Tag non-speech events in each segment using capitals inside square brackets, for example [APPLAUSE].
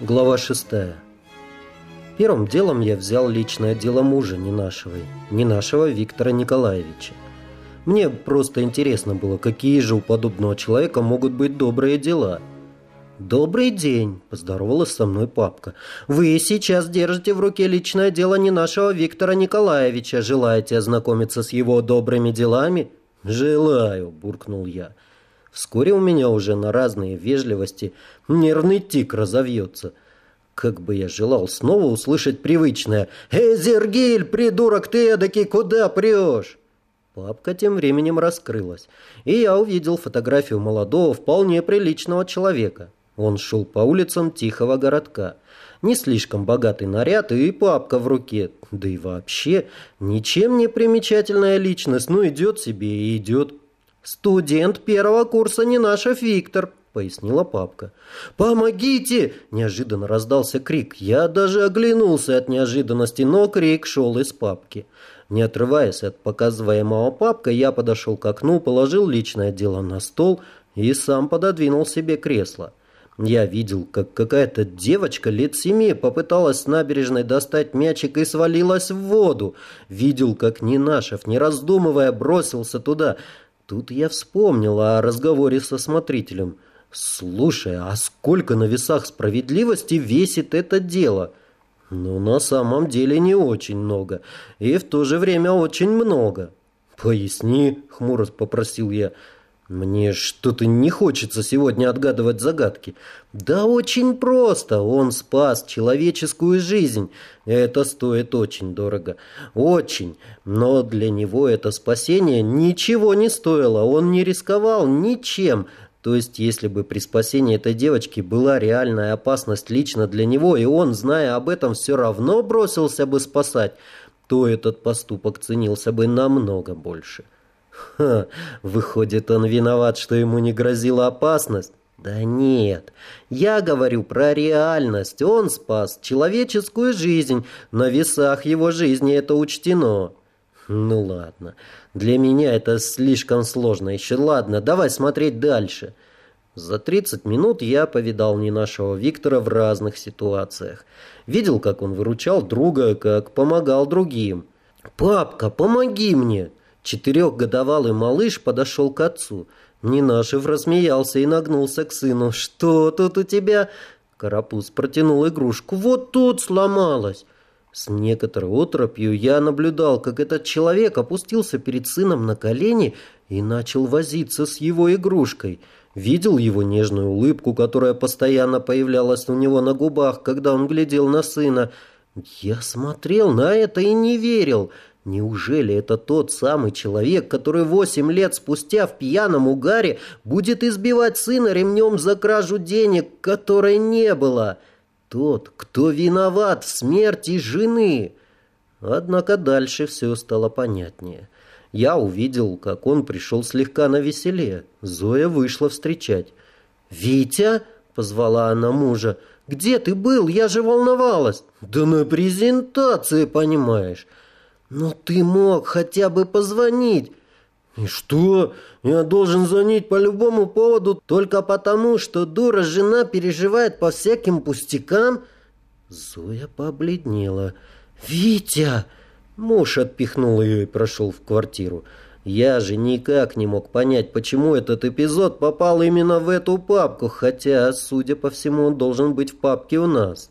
Глава шестая. Первым делом я взял личное дело мужа не нашего, не нашего Виктора Николаевича. Мне просто интересно было, какие же у подобного человека могут быть добрые дела. «Добрый день», – поздоровалась со мной папка. «Вы сейчас держите в руке личное дело не нашего Виктора Николаевича. Желаете ознакомиться с его добрыми делами?» «Желаю», – буркнул я. Вскоре у меня уже на разные вежливости нервный тик разовьется. Как бы я желал снова услышать привычное «Эй, Зергиль, придурок ты эдакий, куда прешь?» Папка тем временем раскрылась, и я увидел фотографию молодого, вполне приличного человека. Он шел по улицам тихого городка. Не слишком богатый наряд и папка в руке. Да и вообще, ничем не примечательная личность, но идет себе и идет. «Студент первого курса не Ненашев Виктор», — пояснила папка. «Помогите!» — неожиданно раздался крик. Я даже оглянулся от неожиданности, но крик шел из папки. Не отрываясь от показываемого папка, я подошел к окну, положил личное дело на стол и сам пододвинул себе кресло. Я видел, как какая-то девочка лет семи попыталась с набережной достать мячик и свалилась в воду. Видел, как Нинашев, не раздумывая, бросился туда — Тут я вспомнил о разговоре со смотрителем. «Слушай, а сколько на весах справедливости весит это дело?» «Ну, на самом деле не очень много. И в то же время очень много». «Поясни», — хмуро попросил я. Мне что-то не хочется сегодня отгадывать загадки. Да очень просто. Он спас человеческую жизнь. Это стоит очень дорого. Очень. Но для него это спасение ничего не стоило. Он не рисковал ничем. То есть, если бы при спасении этой девочки была реальная опасность лично для него, и он, зная об этом, все равно бросился бы спасать, то этот поступок ценился бы намного больше. Ха, выходит, он виноват, что ему не грозила опасность? Да нет, я говорю про реальность. Он спас человеческую жизнь. На весах его жизни это учтено. Ну ладно, для меня это слишком сложно еще. Ладно, давай смотреть дальше. За 30 минут я повидал не нашего Виктора в разных ситуациях. Видел, как он выручал друга, как помогал другим. «Папка, помоги мне!» Четырехгодовалый малыш подошел к отцу. Нинашев рассмеялся и нагнулся к сыну. «Что тут у тебя?» Карапуз протянул игрушку. «Вот тут сломалась!» С некоторой отропью я наблюдал, как этот человек опустился перед сыном на колени и начал возиться с его игрушкой. Видел его нежную улыбку, которая постоянно появлялась у него на губах, когда он глядел на сына. Я смотрел на это и не верил — Неужели это тот самый человек, который восемь лет спустя в пьяном угаре будет избивать сына ремнем за кражу денег, которой не было? Тот, кто виноват в смерти жены. Однако дальше все стало понятнее. Я увидел, как он пришел слегка на веселе. Зоя вышла встречать. «Витя?» — позвала она мужа. «Где ты был? Я же волновалась». «Да на презентации, понимаешь». «Но ты мог хотя бы позвонить!» «И что? Я должен звонить по любому поводу только потому, что дура жена переживает по всяким пустякам?» Зоя побледнела. «Витя!» Муж отпихнул ее и прошел в квартиру. Я же никак не мог понять, почему этот эпизод попал именно в эту папку, хотя, судя по всему, он должен быть в папке у нас.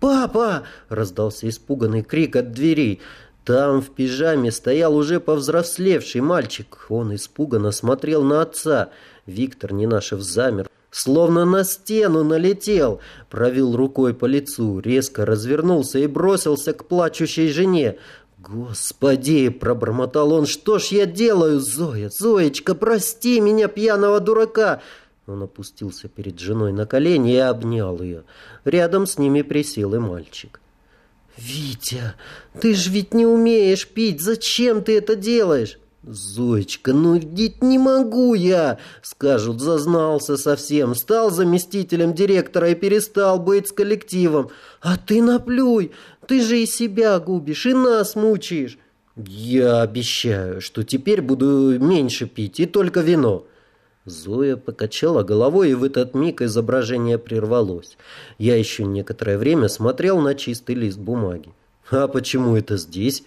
«Папа!» — раздался испуганный крик от дверей. Там в пижаме стоял уже повзрослевший мальчик. Он испуганно смотрел на отца. Виктор Ненашев замер, словно на стену налетел. Провел рукой по лицу, резко развернулся и бросился к плачущей жене. «Господи!» — пробормотал он. «Что ж я делаю, Зоя? Зоечка, прости меня, пьяного дурака!» Он опустился перед женой на колени и обнял ее. Рядом с ними присел и мальчик. «Витя, ты ж ведь не умеешь пить, зачем ты это делаешь?» «Зоечка, ну ведь не могу я!» Скажут, зазнался совсем, стал заместителем директора и перестал быть с коллективом. «А ты наплюй, ты же и себя губишь, и нас мучаешь!» «Я обещаю, что теперь буду меньше пить, и только вино!» Зоя покачала головой, и в этот миг изображение прервалось. Я еще некоторое время смотрел на чистый лист бумаги. «А почему это здесь?»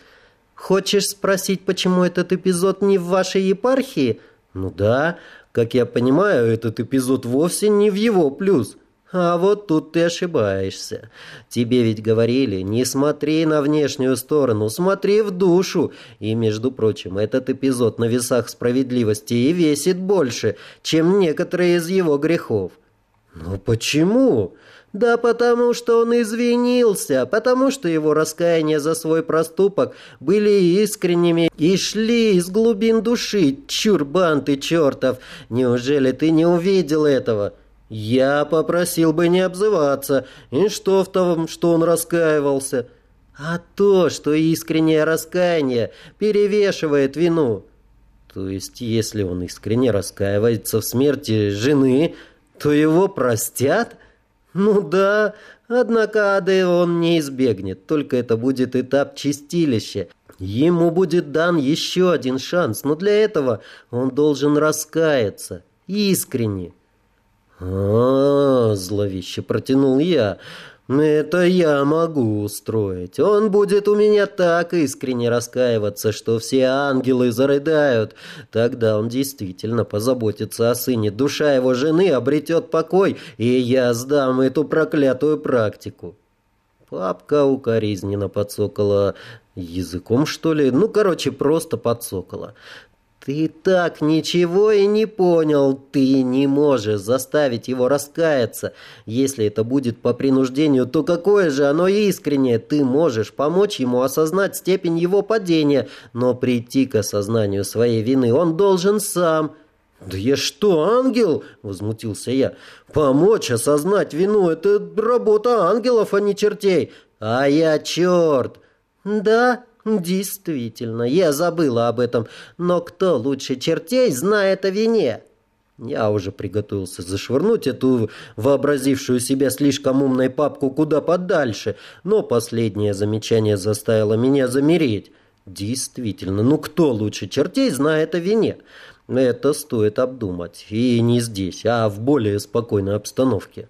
«Хочешь спросить, почему этот эпизод не в вашей епархии?» «Ну да, как я понимаю, этот эпизод вовсе не в его плюс. А вот тут ты ошибаешься. Тебе ведь говорили, не смотри на внешнюю сторону, смотри в душу. И, между прочим, этот эпизод на весах справедливости и весит больше, чем некоторые из его грехов. Ну почему? Да потому что он извинился, потому что его раскаяния за свой проступок были искренними и шли из глубин души. Чурбан ты чертов! Неужели ты не увидел этого?» Я попросил бы не обзываться. И что в том, что он раскаивался? А то, что искреннее раскаяние перевешивает вину. То есть, если он искренне раскаивается в смерти жены, то его простят? Ну да, однако ады он не избегнет, только это будет этап чистилища. Ему будет дан еще один шанс, но для этого он должен раскаяться искренне зловеще протянул я. «Это я могу устроить. Он будет у меня так искренне раскаиваться, что все ангелы зарыдают. Тогда он действительно позаботится о сыне. Душа его жены обретет покой, и я сдам эту проклятую практику». Папка укоризненно подсокала языком, что ли. Ну, короче, просто подсокала. «Ты так ничего и не понял. Ты не можешь заставить его раскаяться. Если это будет по принуждению, то какое же оно искреннее? Ты можешь помочь ему осознать степень его падения, но прийти к осознанию своей вины он должен сам». «Да я что, ангел?» — возмутился я. «Помочь осознать вину — это работа ангелов, а не чертей. А я черт!» «Да?» «Действительно, я забыла об этом. Но кто лучше чертей знает о вине?» Я уже приготовился зашвырнуть эту вообразившую себя слишком умной папку куда подальше, но последнее замечание заставило меня замереть. Действительно, ну кто лучше чертей знает о вине? Это стоит обдумать. И не здесь, а в более спокойной обстановке.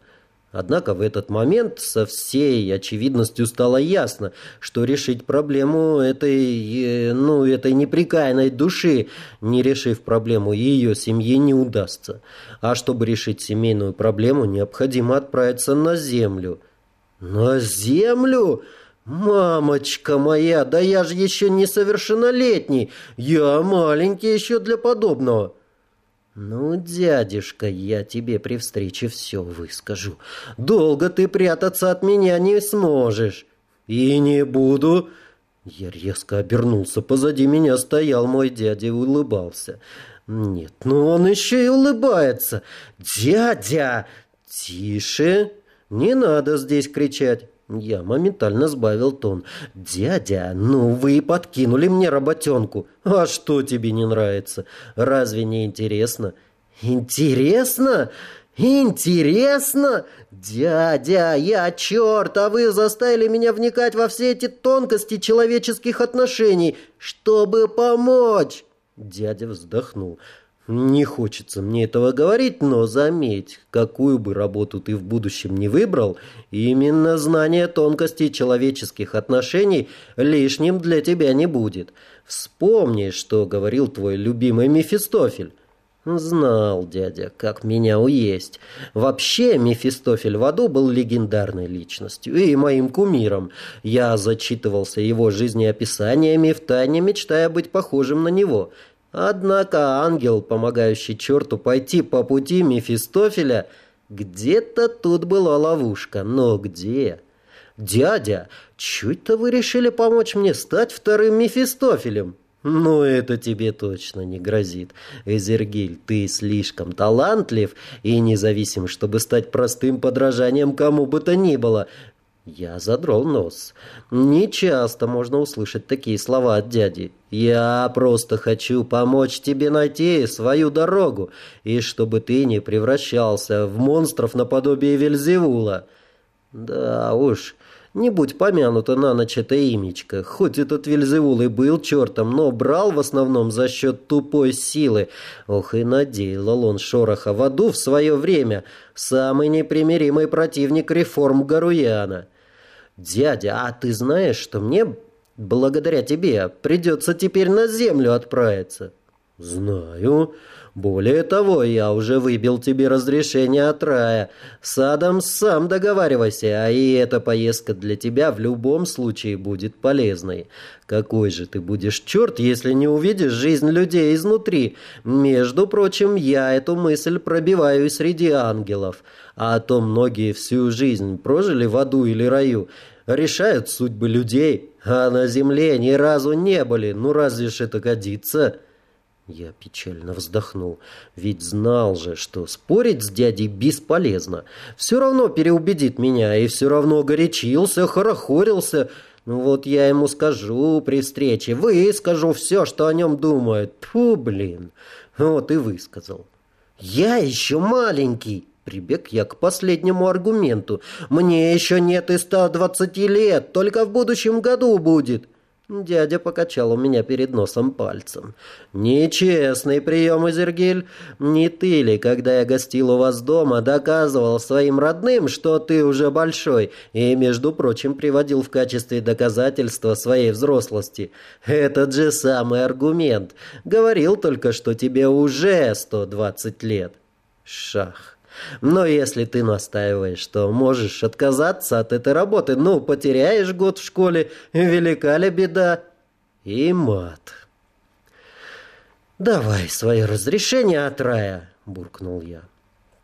Однако в этот момент со всей очевидностью стало ясно, что решить проблему этой, э, ну, этой неприкаянной души, не решив проблему ее семьи, не удастся. А чтобы решить семейную проблему, необходимо отправиться на землю. На землю? «Мамочка моя, да я же еще несовершеннолетний! Я маленький еще для подобного!» «Ну, дядюшка, я тебе при встрече все выскажу. Долго ты прятаться от меня не сможешь». «И не буду». Я резко обернулся. Позади меня стоял мой дядя и улыбался. «Нет, ну он еще и улыбается. Дядя!» «Тише! Не надо здесь кричать. Я моментально сбавил тон. «Дядя, ну вы подкинули мне работенку. А что тебе не нравится? Разве не интересно?» «Интересно? Интересно? Дядя, я черт, а вы заставили меня вникать во все эти тонкости человеческих отношений, чтобы помочь!» Дядя вздохнул. Не хочется мне этого говорить, но заметь, какую бы работу ты в будущем не выбрал, именно знание тонкостей человеческих отношений лишним для тебя не будет. Вспомни, что говорил твой любимый Мефистофель. Знал дядя, как меня уесть. Вообще, Мефистофель в аду был легендарной личностью и моим кумиром. Я зачитывался его жизнеописаниями, втайне мечтая быть похожим на него – Однако ангел, помогающий черту пойти по пути Мефистофеля, где-то тут была ловушка. Но где? «Дядя, чуть-то вы решили помочь мне стать вторым Мефистофелем?» «Ну, это тебе точно не грозит. Эзергиль, ты слишком талантлив и независим, чтобы стать простым подражанием кому бы то ни было. Я задрал нос. Не часто можно услышать такие слова от дяди. Я просто хочу помочь тебе найти свою дорогу, и чтобы ты не превращался в монстров наподобие Вельзевула. Да уж, Не будь помянуто на ночь это имечко. Хоть этот Вельзевул и был чертом, но брал в основном за счет тупой силы. Ох и наделал он шороха в аду в свое время. Самый непримиримый противник реформ Гаруяна. «Дядя, а ты знаешь, что мне, благодаря тебе, придется теперь на землю отправиться?» «Знаю. Более того, я уже выбил тебе разрешение от рая. С Адом сам договаривайся, а и эта поездка для тебя в любом случае будет полезной. Какой же ты будешь черт, если не увидишь жизнь людей изнутри? Между прочим, я эту мысль пробиваю среди ангелов. А то многие всю жизнь прожили в аду или раю, решают судьбы людей, а на земле ни разу не были. Ну разве ж это годится?» Я печально вздохнул, ведь знал же, что спорить с дядей бесполезно. Все равно переубедит меня, и все равно горячился, хорохорился. Ну вот я ему скажу при встрече, выскажу все, что о нем думают. Фу, блин. Вот и высказал. Я еще маленький. Прибег я к последнему аргументу. Мне еще нет и 120 лет, только в будущем году будет. Дядя покачал у меня перед носом пальцем. «Нечестный прием, Изергиль. Не ты ли, когда я гостил у вас дома, доказывал своим родным, что ты уже большой, и, между прочим, приводил в качестве доказательства своей взрослости? Этот же самый аргумент. Говорил только, что тебе уже 120 лет». Шах. Но если ты настаиваешь, что можешь отказаться от этой работы, ну, потеряешь год в школе, велика ли беда? И мат. «Давай свое разрешение от рая», — буркнул я.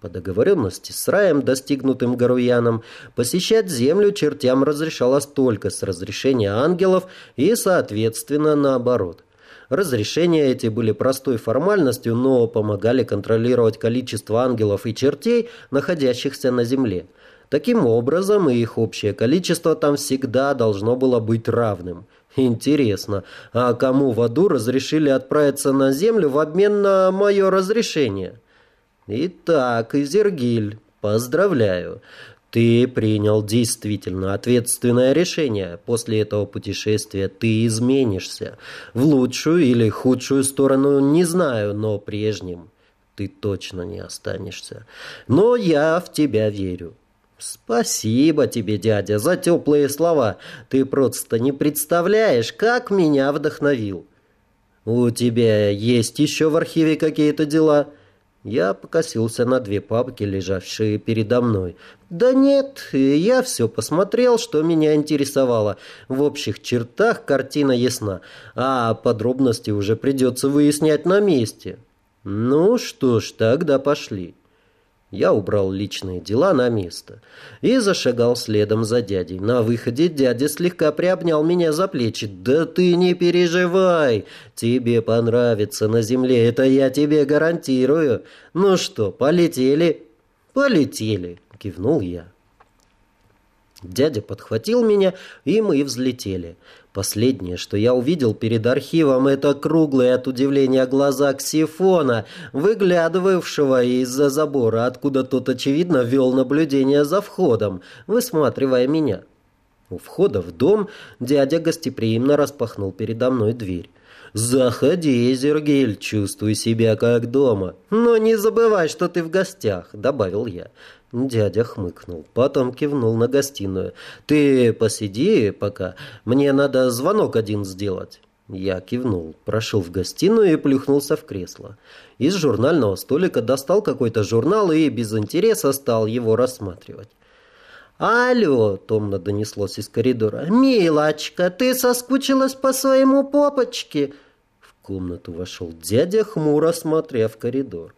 По договоренности с раем, достигнутым Гаруяном, посещать землю чертям разрешалось только с разрешения ангелов и, соответственно, наоборот. Разрешения эти были простой формальностью, но помогали контролировать количество ангелов и чертей, находящихся на земле. Таким образом, их общее количество там всегда должно было быть равным. Интересно, а кому в аду разрешили отправиться на землю в обмен на мое разрешение? Итак, Изергиль, поздравляю. Ты принял действительно ответственное решение. После этого путешествия ты изменишься. В лучшую или худшую сторону не знаю, но прежним ты точно не останешься. Но я в тебя верю. Спасибо тебе, дядя, за теплые слова. Ты просто не представляешь, как меня вдохновил. У тебя есть еще в архиве какие-то дела? Я покосился на две папки, лежавшие передо мной. «Да нет, я все посмотрел, что меня интересовало. В общих чертах картина ясна, а подробности уже придется выяснять на месте». «Ну что ж, тогда пошли». Я убрал личные дела на место и зашагал следом за дядей. На выходе дядя слегка приобнял меня за плечи. «Да ты не переживай, тебе понравится на земле, это я тебе гарантирую. Ну что, полетели?» «Полетели», — кивнул я. Дядя подхватил меня, и мы взлетели. Последнее, что я увидел перед архивом, это круглые от удивления глаза Ксифона, выглядывавшего из-за забора, откуда тот, очевидно, вел наблюдение за входом, высматривая меня. У входа в дом дядя гостеприимно распахнул передо мной дверь. «Заходи, Зергель, чувствуй себя как дома. Но не забывай, что ты в гостях», — добавил я. Дядя хмыкнул, потом кивнул на гостиную. «Ты посиди пока, мне надо звонок один сделать». Я кивнул, прошел в гостиную и плюхнулся в кресло. Из журнального столика достал какой-то журнал и без интереса стал его рассматривать. «Алло!» — томно донеслось из коридора. «Милочка, ты соскучилась по своему попочке?» В комнату вошел дядя, хмуро смотря в коридор.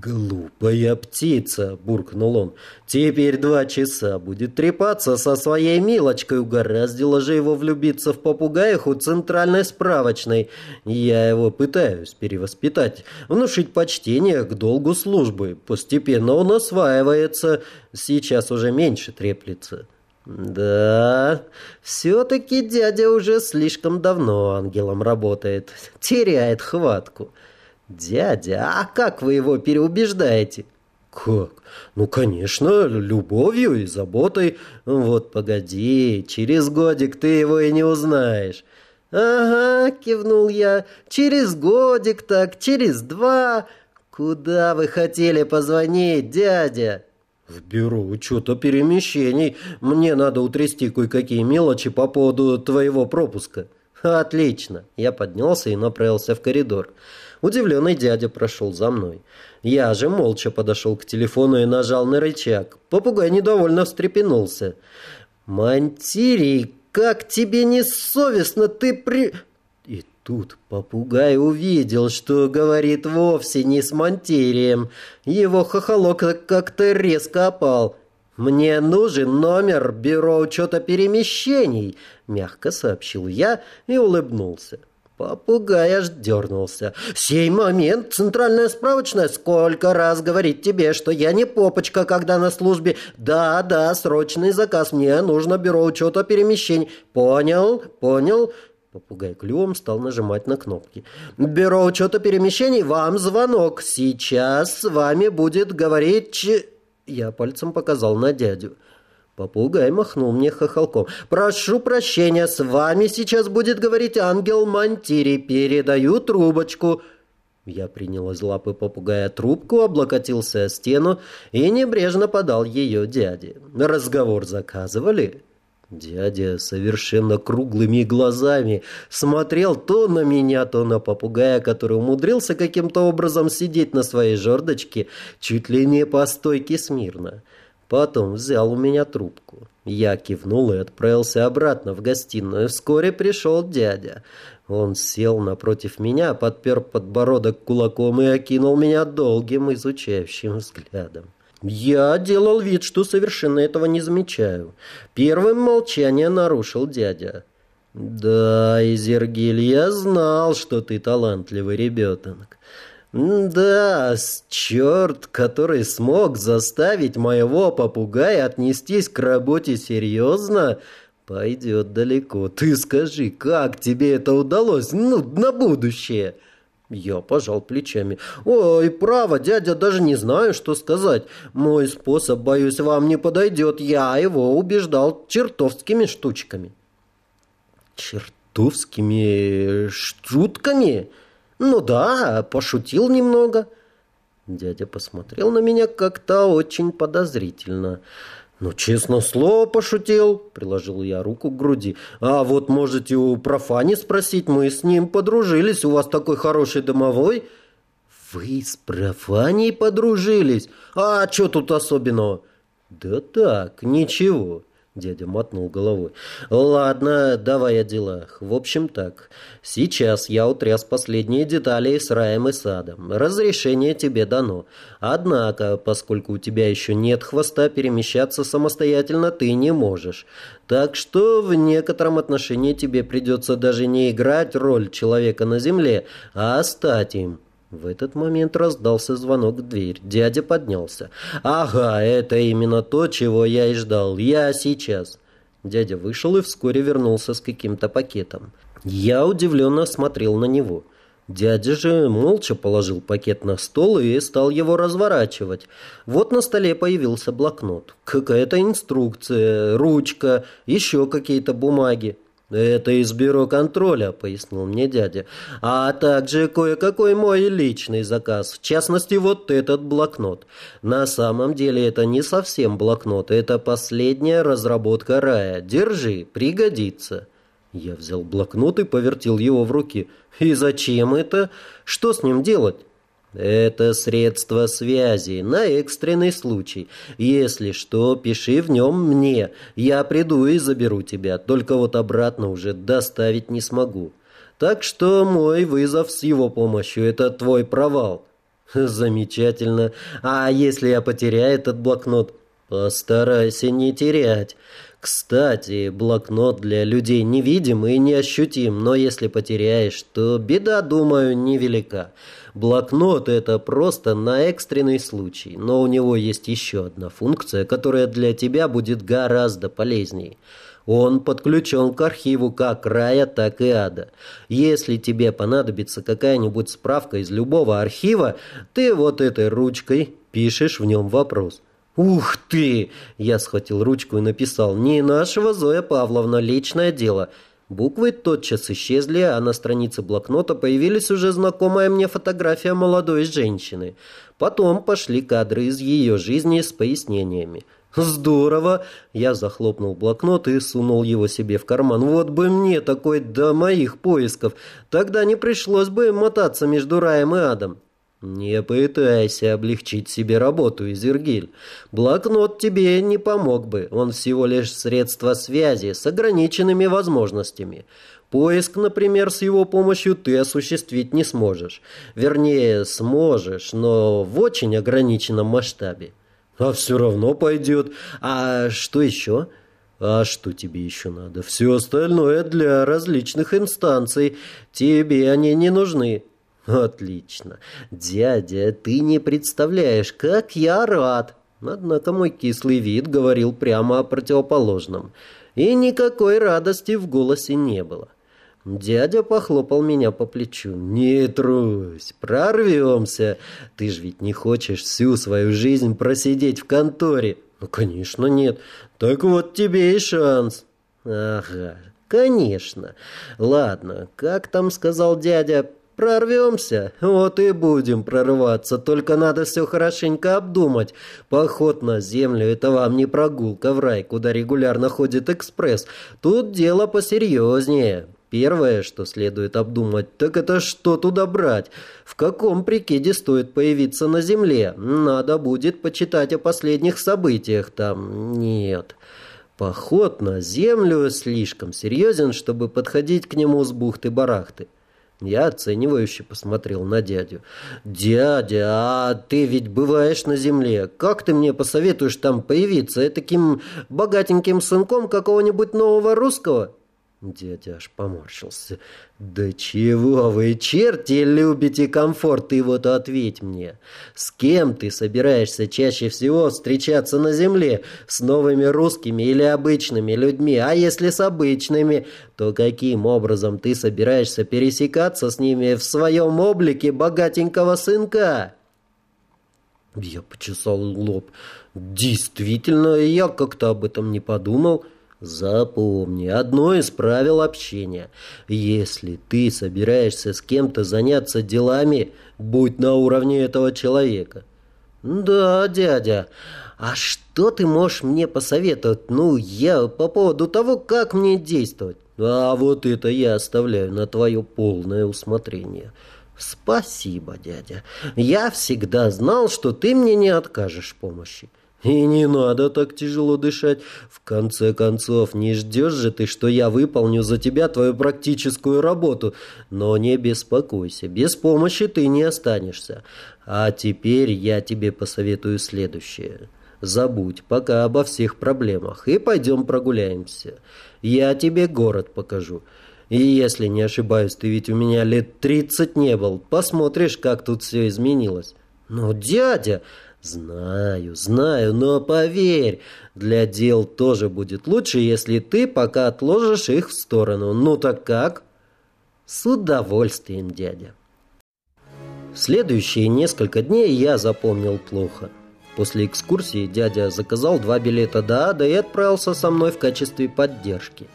«Глупая птица!» – буркнул он. «Теперь два часа будет трепаться со своей милочкой. Угораздило же его влюбиться в попугаях у центральной справочной. Я его пытаюсь перевоспитать, внушить почтение к долгу службы. Постепенно он осваивается. Сейчас уже меньше треплется». «Да, все-таки дядя уже слишком давно ангелом работает. Теряет хватку». «Дядя, а как вы его переубеждаете?» Как? Ну, конечно, любовью и заботой. Вот погоди, через годик ты его и не узнаешь. «Ага», — кивнул я, — «через годик так, через два...» «Куда вы хотели позвонить, дядя?» «В бюро учета перемещений. Мне надо утрясти кое-какие мелочи по поводу твоего пропуска». «Отлично!» Я поднялся и направился в коридор. Удивленный дядя прошел за мной. Я же молча подошел к телефону и нажал на рычаг. Попугай недовольно встрепенулся. «Мантирий, как тебе не совестно, ты при...» И тут попугай увидел, что говорит вовсе не с Мантирием. Его хохолок как-то резко опал. «Мне нужен номер бюро учета перемещений», — мягко сообщил я и улыбнулся. Попугай аж дернулся. «Сей момент, центральная справочная, сколько раз говорить тебе, что я не попочка, когда на службе. Да-да, срочный заказ, мне нужно бюро учета перемещений. Понял, понял». Попугай клювом стал нажимать на кнопки. «Бюро учета перемещений, вам звонок. Сейчас с вами будет говорить...» Я пальцем показал на дядю. Попугай махнул мне хохолком. «Прошу прощения, с вами сейчас будет говорить ангел Мантири. Передаю трубочку». Я принял из лапы попугая трубку, облокотился о стену и небрежно подал ее дяде. «Разговор заказывали?» Дядя совершенно круглыми глазами смотрел то на меня, то на попугая, который умудрился каким-то образом сидеть на своей жердочке чуть ли не по стойке смирно. Потом взял у меня трубку. Я кивнул и отправился обратно в гостиную. Вскоре пришел дядя. Он сел напротив меня, подпер подбородок кулаком и окинул меня долгим изучающим взглядом. Я делал вид, что совершенно этого не замечаю. Первым молчание нарушил дядя. «Да, Изергиль, я знал, что ты талантливый ребенок. Да, черт, который смог заставить моего попугая отнестись к работе серьезно, пойдет далеко. Ты скажи, как тебе это удалось? Ну, на будущее!» Я пожал плечами. «Ой, право, дядя, даже не знаю, что сказать. Мой способ, боюсь, вам не подойдет. Я его убеждал чертовскими штучками». «Чертовскими штутками?» «Ну да, пошутил немного». Дядя посмотрел на меня как-то очень подозрительно. «Ну, честно слово, пошутил», — приложил я руку к груди. «А вот можете у профани спросить, мы с ним подружились, у вас такой хороший домовой». «Вы с профаней подружились? А что тут особенного?» «Да так, ничего». Дядя мотнул головой. «Ладно, давай о делах. В общем так. Сейчас я утряс последние детали с раем и садом. Разрешение тебе дано. Однако, поскольку у тебя еще нет хвоста, перемещаться самостоятельно ты не можешь. Так что в некотором отношении тебе придется даже не играть роль человека на земле, а стать им». В этот момент раздался звонок в дверь. Дядя поднялся. «Ага, это именно то, чего я и ждал. Я сейчас». Дядя вышел и вскоре вернулся с каким-то пакетом. Я удивленно смотрел на него. Дядя же молча положил пакет на стол и стал его разворачивать. Вот на столе появился блокнот. Какая-то инструкция, ручка, еще какие-то бумаги. «Это из бюро контроля», — пояснил мне дядя. «А также кое-какой мой личный заказ, в частности, вот этот блокнот. На самом деле это не совсем блокнот, это последняя разработка рая. Держи, пригодится». Я взял блокнот и повертел его в руки. «И зачем это? Что с ним делать?» Это средство связи на экстренный случай. Если что, пиши в нем мне. Я приду и заберу тебя. Только вот обратно уже доставить не смогу. Так что мой вызов с его помощью – это твой провал. [LAUGHS] Замечательно. А если я потеряю этот блокнот? Постарайся не терять. Кстати, блокнот для людей невидим и неощутим, но если потеряешь, то беда, думаю, невелика. Блокнот – это просто на экстренный случай, но у него есть еще одна функция, которая для тебя будет гораздо полезней. Он подключен к архиву как рая, так и ада. Если тебе понадобится какая-нибудь справка из любого архива, ты вот этой ручкой пишешь в нем вопрос. «Ух ты!» Я схватил ручку и написал «Не нашего Зоя Павловна, личное дело». Буквы тотчас исчезли, а на странице блокнота появились уже знакомая мне фотография молодой женщины. Потом пошли кадры из ее жизни с пояснениями. «Здорово!» Я захлопнул блокнот и сунул его себе в карман. «Вот бы мне такой до моих поисков! Тогда не пришлось бы мотаться между раем и адом!» «Не пытайся облегчить себе работу, Изергиль. Блокнот тебе не помог бы. Он всего лишь средство связи с ограниченными возможностями. Поиск, например, с его помощью ты осуществить не сможешь. Вернее, сможешь, но в очень ограниченном масштабе. А все равно пойдет. А что еще?» А что тебе еще надо? Все остальное для различных инстанций. Тебе они не нужны. «Отлично. Дядя, ты не представляешь, как я рад!» Однако мой кислый вид говорил прямо о противоположном. И никакой радости в голосе не было. Дядя похлопал меня по плечу. «Не трусь, прорвемся. Ты ж ведь не хочешь всю свою жизнь просидеть в конторе?» «Ну, конечно, нет. Так вот тебе и шанс». «Ага, конечно. Ладно, как там сказал дядя, Прорвемся? Вот и будем прорываться, только надо все хорошенько обдумать. Поход на землю – это вам не прогулка в рай, куда регулярно ходит экспресс. Тут дело посерьезнее. Первое, что следует обдумать, так это что туда брать? В каком прикиде стоит появиться на земле? Надо будет почитать о последних событиях там. Нет. Поход на землю слишком серьезен, чтобы подходить к нему с бухты-барахты. Я оценивающе посмотрел на дядю. «Дядя, а ты ведь бываешь на земле. Как ты мне посоветуешь там появиться? Таким богатеньким сынком какого-нибудь нового русского?» Дядя аж поморщился. «Да чего вы, черти, любите комфорт? Ты вот ответь мне. С кем ты собираешься чаще всего встречаться на земле? С новыми русскими или обычными людьми? А если с обычными, то каким образом ты собираешься пересекаться с ними в своем облике богатенького сынка?» Я почесал лоб. «Действительно, я как-то об этом не подумал». Запомни, одно из правил общения. Если ты собираешься с кем-то заняться делами, будь на уровне этого человека. Да, дядя, а что ты можешь мне посоветовать? Ну, я по поводу того, как мне действовать. А вот это я оставляю на твое полное усмотрение. Спасибо, дядя. Я всегда знал, что ты мне не откажешь помощи. И не надо так тяжело дышать. В конце концов, не ждешь же ты, что я выполню за тебя твою практическую работу. Но не беспокойся, без помощи ты не останешься. А теперь я тебе посоветую следующее. Забудь пока обо всех проблемах и пойдем прогуляемся. Я тебе город покажу. И если не ошибаюсь, ты ведь у меня лет тридцать не был. Посмотришь, как тут все изменилось. Но, дядя, «Знаю, знаю, но поверь, для дел тоже будет лучше, если ты пока отложишь их в сторону. Ну так как?» «С удовольствием, дядя». Следующие несколько дней я запомнил плохо. После экскурсии дядя заказал два билета до Ада и отправился со мной в качестве поддержки.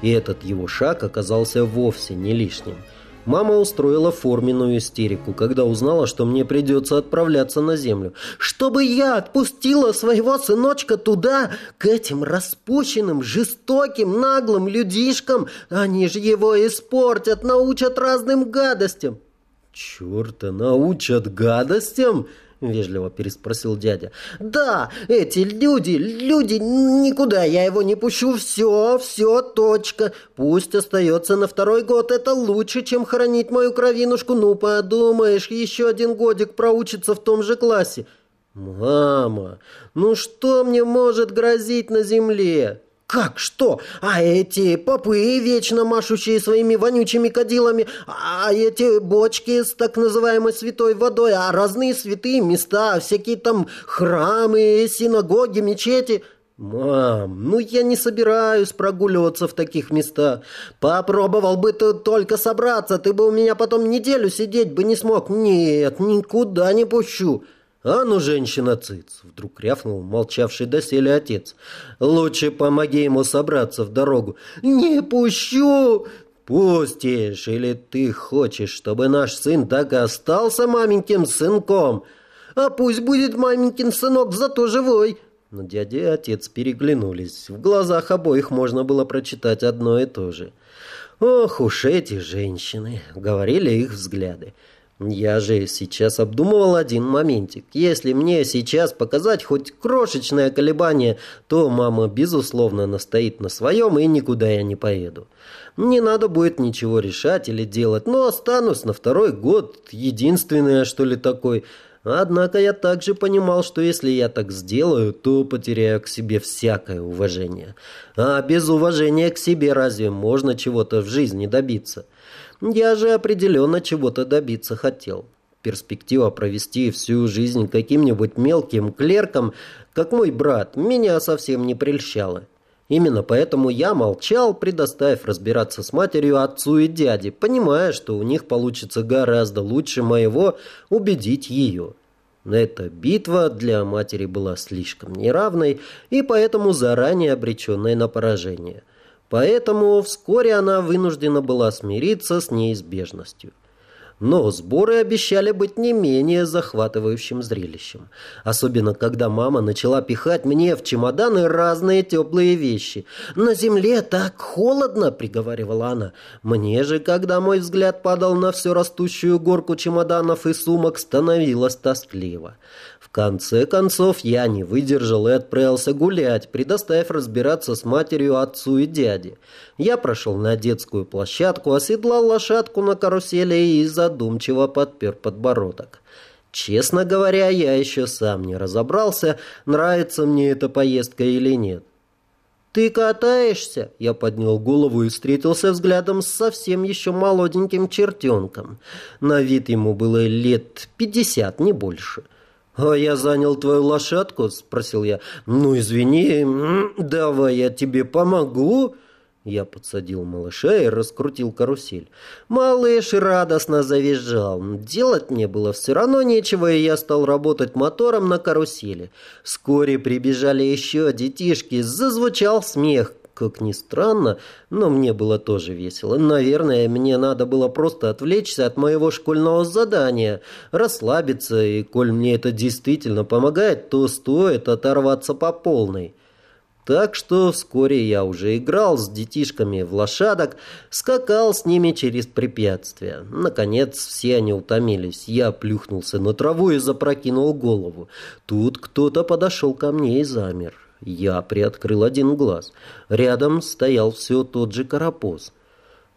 И этот его шаг оказался вовсе не лишним – Мама устроила форменную истерику, когда узнала, что мне придется отправляться на землю. «Чтобы я отпустила своего сыночка туда, к этим распущенным, жестоким, наглым людишкам, они же его испортят, научат разным гадостям». «Черта, научат гадостям?» Вежливо переспросил дядя. «Да, эти люди, люди, никуда я его не пущу. Все, все, точка. Пусть остается на второй год. Это лучше, чем хоронить мою кровинушку. Ну, подумаешь, еще один годик проучится в том же классе». «Мама, ну что мне может грозить на земле?» «Как что? А эти попы, вечно машущие своими вонючими кадилами, а эти бочки с так называемой святой водой, а разные святые места, всякие там храмы, синагоги, мечети...» «Мам, ну я не собираюсь прогуливаться в таких местах. Попробовал бы ты только собраться, ты бы у меня потом неделю сидеть бы не смог. Нет, никуда не пущу». «А ну, женщина, цыц!» — вдруг рявкнул молчавший доселе отец. «Лучше помоги ему собраться в дорогу». «Не пущу!» «Пустишь, или ты хочешь, чтобы наш сын так и остался маменьким сынком?» «А пусть будет маменькин сынок, зато живой!» Но дядя и отец переглянулись. В глазах обоих можно было прочитать одно и то же. «Ох уж эти женщины!» — говорили их взгляды. Я же сейчас обдумывал один моментик. Если мне сейчас показать хоть крошечное колебание, то мама, безусловно, настоит на своем, и никуда я не поеду. Не надо будет ничего решать или делать, но останусь на второй год, единственное, что ли, такой... Однако я также понимал, что если я так сделаю, то потеряю к себе всякое уважение. А без уважения к себе разве можно чего-то в жизни добиться? Я же определенно чего-то добиться хотел. Перспектива провести всю жизнь каким-нибудь мелким клерком, как мой брат, меня совсем не прельщала. Именно поэтому я молчал, предоставив разбираться с матерью, отцу и дяде, понимая, что у них получится гораздо лучше моего убедить ее. Эта битва для матери была слишком неравной и поэтому заранее обреченной на поражение. Поэтому вскоре она вынуждена была смириться с неизбежностью. Но сборы обещали быть не менее захватывающим зрелищем. Особенно, когда мама начала пихать мне в чемоданы разные теплые вещи. «На земле так холодно!» — приговаривала она. Мне же, когда мой взгляд падал на всю растущую горку чемоданов и сумок, становилось тоскливо конце концов, я не выдержал и отправился гулять, предоставив разбираться с матерью, отцу и дяде. Я прошел на детскую площадку, оседлал лошадку на карусели и задумчиво подпер подбородок. Честно говоря, я еще сам не разобрался, нравится мне эта поездка или нет. «Ты катаешься?» Я поднял голову и встретился взглядом с совсем еще молоденьким чертенком. На вид ему было лет пятьдесят, не больше. «А я занял твою лошадку?» – спросил я. «Ну, извини, давай я тебе помогу». Я подсадил малыша и раскрутил карусель. Малыш радостно завизжал. Делать мне было все равно нечего, и я стал работать мотором на карусели. Вскоре прибежали еще детишки, зазвучал смех. Как ни странно, но мне было тоже весело. Наверное, мне надо было просто отвлечься от моего школьного задания, расслабиться, и коль мне это действительно помогает, то стоит оторваться по полной. Так что вскоре я уже играл с детишками в лошадок, скакал с ними через препятствия. Наконец все они утомились. Я плюхнулся на траву и запрокинул голову. Тут кто-то подошел ко мне и замер. Я приоткрыл один глаз. Рядом стоял все тот же карапоз.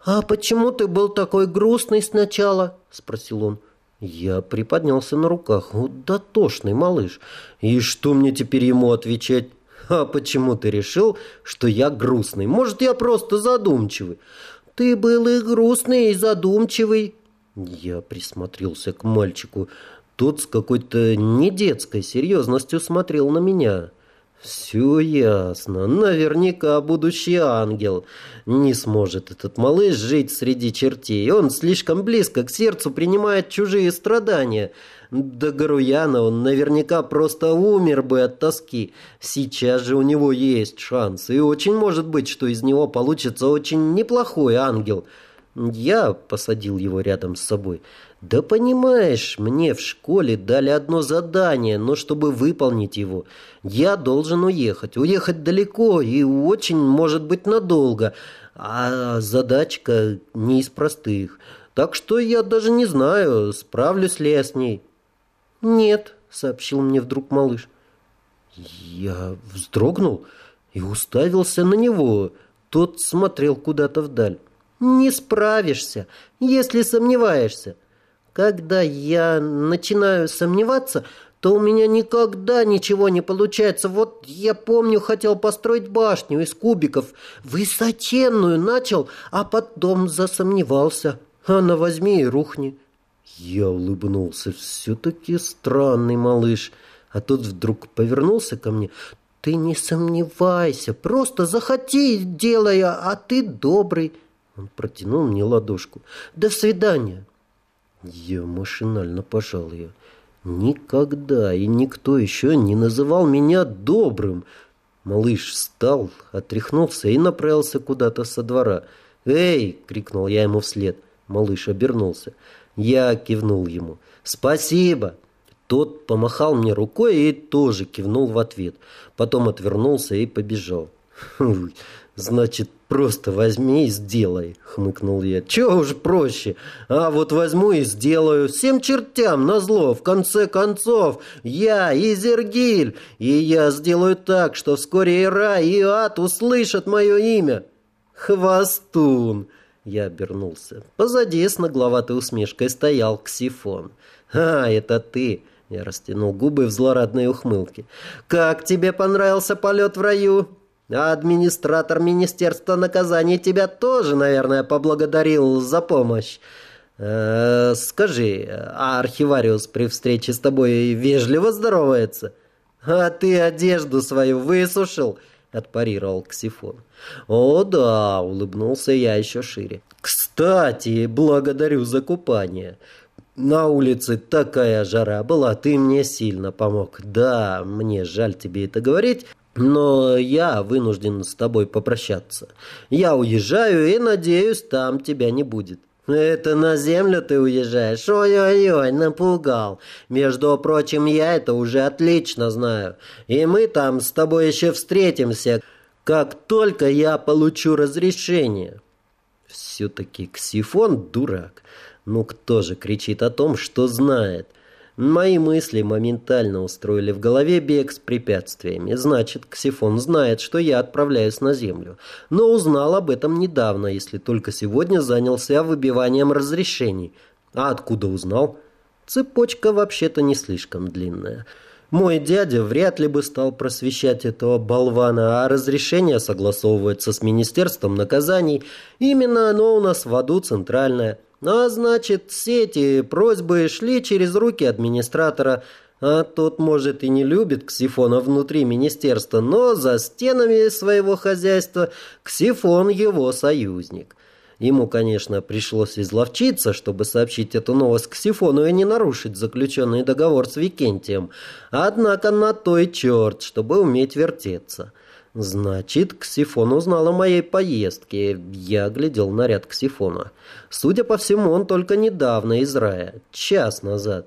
«А почему ты был такой грустный сначала?» — спросил он. Я приподнялся на руках. Вот дотошный малыш. И что мне теперь ему отвечать? А почему ты решил, что я грустный? Может, я просто задумчивый? Ты был и грустный, и задумчивый. Я присмотрелся к мальчику. Тот с какой-то недетской серьезностью смотрел на меня. Все ясно. Наверняка будущий ангел. Не сможет этот малыш жить среди чертей. Он слишком близко к сердцу принимает чужие страдания. До Гаруяна он наверняка просто умер бы от тоски. Сейчас же у него есть шанс. И очень может быть, что из него получится очень неплохой ангел. Я посадил его рядом с собой. «Да понимаешь, мне в школе дали одно задание, но чтобы выполнить его, я должен уехать. Уехать далеко и очень, может быть, надолго. А задачка не из простых. Так что я даже не знаю, справлюсь ли я с ней». «Нет», — сообщил мне вдруг малыш. Я вздрогнул и уставился на него. Тот смотрел куда-то вдаль. «Не справишься, если сомневаешься». Когда я начинаю сомневаться, то у меня никогда ничего не получается. Вот я помню, хотел построить башню из кубиков, высоченную начал, а потом засомневался. А на возьми и рухни. Я улыбнулся. Все-таки странный малыш. А тот вдруг повернулся ко мне. Ты не сомневайся, просто захоти, делай, а ты добрый. Он протянул мне ладошку. До свидания. Я машинально пожал ее. Никогда и никто еще не называл меня добрым. Малыш встал, отряхнулся и направился куда-то со двора. «Эй!» — крикнул я ему вслед. Малыш обернулся. Я кивнул ему. «Спасибо!» Тот помахал мне рукой и тоже кивнул в ответ. Потом отвернулся и побежал. «Значит, просто возьми и сделай», — хмыкнул я. «Чего уж проще. А вот возьму и сделаю. Всем чертям назло. В конце концов, я Изергиль, и я сделаю так, что вскоре и рай, и ад услышат мое имя». «Хвостун!» Я обернулся. Позади с нагловатой усмешкой стоял Ксифон. «А, это ты!» Я растянул губы в злорадной ухмылке. «Как тебе понравился полет в раю?» А администратор Министерства наказаний тебя тоже, наверное, поблагодарил за помощь. Э, скажи, а архивариус при встрече с тобой вежливо здоровается? А ты одежду свою высушил? Отпарировал Ксифон. О, да, улыбнулся я еще шире. Кстати, благодарю за купание. На улице такая жара была, ты мне сильно помог. Да, мне жаль тебе это говорить, но я вынужден с тобой попрощаться. Я уезжаю и, надеюсь, там тебя не будет. Это на землю ты уезжаешь? Ой-ой-ой, напугал. Между прочим, я это уже отлично знаю. И мы там с тобой еще встретимся, как только я получу разрешение. Все-таки Ксифон дурак. Ну кто же кричит о том, что знает? Мои мысли моментально устроили в голове бег с препятствиями. Значит, Ксифон знает, что я отправляюсь на Землю. Но узнал об этом недавно, если только сегодня занялся выбиванием разрешений. А откуда узнал? Цепочка вообще-то не слишком длинная. Мой дядя вряд ли бы стал просвещать этого болвана, а разрешение согласовывается с Министерством наказаний. Именно оно у нас в аду центральное. А значит, все эти просьбы шли через руки администратора, а тот, может, и не любит Ксифона внутри министерства, но за стенами своего хозяйства Ксифон его союзник. Ему, конечно, пришлось изловчиться, чтобы сообщить эту новость Ксифону и не нарушить заключенный договор с Викентием. Однако на той черт, чтобы уметь вертеться. Значит, Ксифон узнал о моей поездке. Я глядел наряд Ксифона. Судя по всему, он только недавно из рая, час назад.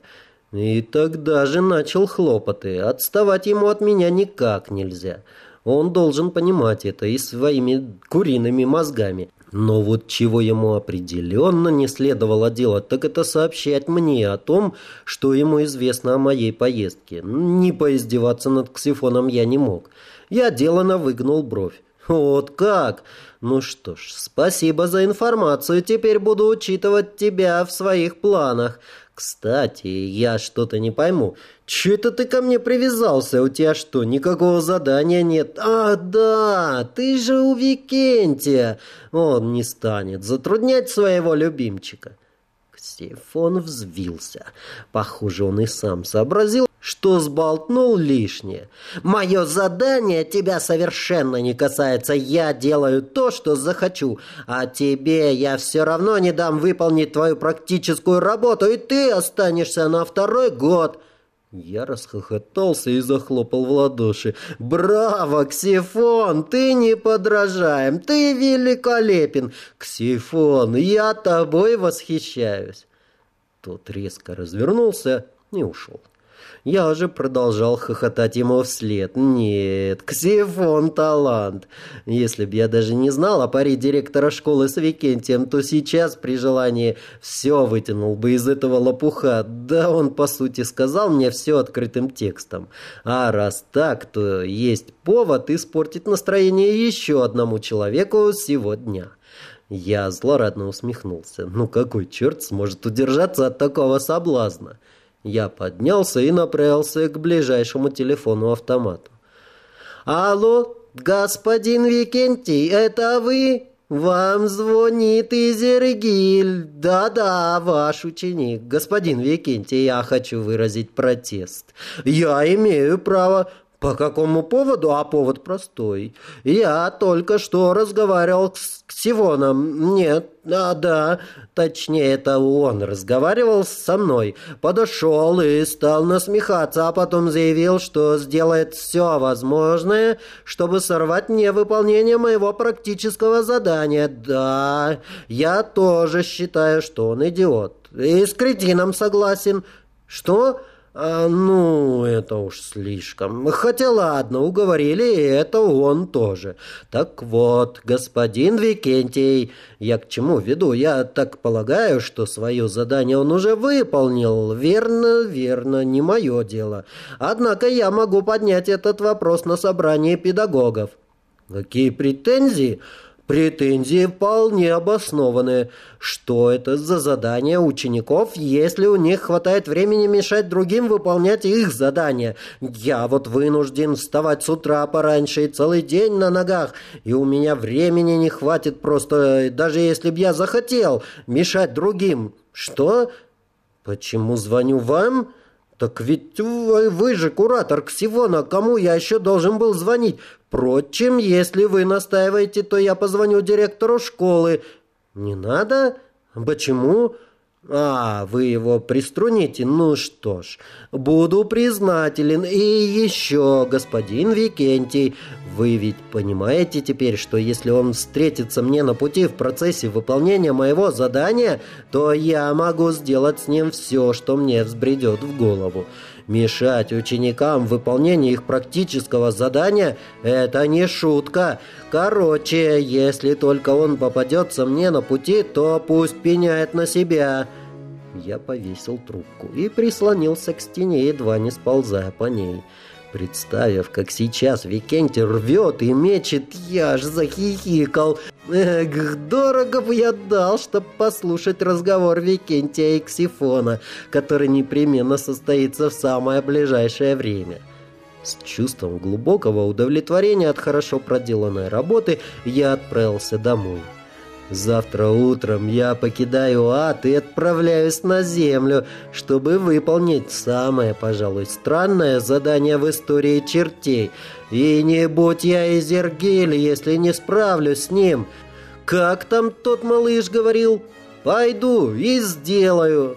И тогда же начал хлопоты. Отставать ему от меня никак нельзя. Он должен понимать это и своими куриными мозгами. Но вот чего ему определенно не следовало делать, так это сообщать мне о том, что ему известно о моей поездке. Не поиздеваться над Ксифоном я не мог. Я делано выгнул бровь. «Вот как? Ну что ж, спасибо за информацию. Теперь буду учитывать тебя в своих планах. Кстати, я что-то не пойму. Че это ты ко мне привязался? У тебя что, никакого задания нет? А, да, ты же у Викентия. Он не станет затруднять своего любимчика». Ксефон взвился. Похоже, он и сам сообразил, что сболтнул лишнее. «Мое задание тебя совершенно не касается. Я делаю то, что захочу. А тебе я все равно не дам выполнить твою практическую работу, и ты останешься на второй год». Я расхохотался и захлопал в ладоши. «Браво, Ксифон! Ты не подражаем! Ты великолепен! Ксифон, я тобой восхищаюсь!» Тот резко развернулся и ушел. Я же продолжал хохотать ему вслед. Нет, Ксифон талант. Если б я даже не знал о паре директора школы с Викентием, то сейчас при желании все вытянул бы из этого лопуха. Да он, по сути, сказал мне все открытым текстом. А раз так, то есть повод испортить настроение еще одному человеку сегодня. Я злорадно усмехнулся. Ну какой черт сможет удержаться от такого соблазна? Я поднялся и направился к ближайшему телефону-автомату. «Алло, господин Викентий, это вы? Вам звонит Изергиль. Да-да, ваш ученик. Господин Викентий, я хочу выразить протест. Я имею право. По какому поводу? А повод простой. Я только что разговаривал с Ксивоном. Нет, а да, точнее, это он разговаривал со мной. Подошел и стал насмехаться, а потом заявил, что сделает все возможное, чтобы сорвать мне выполнение моего практического задания. Да, я тоже считаю, что он идиот. И с кретином согласен. Что? А, ну, это уж слишком. Хотя ладно, уговорили, и это он тоже. Так вот, господин Викентий, я к чему веду? Я так полагаю, что свое задание он уже выполнил. Верно, верно, не мое дело. Однако я могу поднять этот вопрос на собрании педагогов. Какие претензии? Претензии вполне обоснованные. Что это за задание учеников, если у них хватает времени мешать другим выполнять их задания? Я вот вынужден вставать с утра пораньше и целый день на ногах, и у меня времени не хватит просто, даже если б я захотел, мешать другим. Что? Почему звоню вам? «Так ведь вы, вы же куратор Ксивона, кому я еще должен был звонить? Впрочем, если вы настаиваете, то я позвоню директору школы». «Не надо? Почему?» «А, вы его приструните? Ну что ж, буду признателен. И еще, господин Викентий, вы ведь понимаете теперь, что если он встретится мне на пути в процессе выполнения моего задания, то я могу сделать с ним все, что мне взбредет в голову. Мешать ученикам в выполнении их практического задания – это не шутка. Короче, если только он попадется мне на пути, то пусть пеняет на себя». Я повесил трубку и прислонился к стене, едва не сползая по ней. Представив, как сейчас Викентий рвет и мечет, я аж захихикал. Эх, дорого бы я дал, чтобы послушать разговор Викентия и Ксифона, который непременно состоится в самое ближайшее время. С чувством глубокого удовлетворения от хорошо проделанной работы я отправился домой. Завтра утром я покидаю ад и отправляюсь на землю, чтобы выполнить самое, пожалуй, странное задание в истории чертей. И не будь я Изергиль, если не справлюсь с ним. Как там тот малыш говорил? Пойду и сделаю».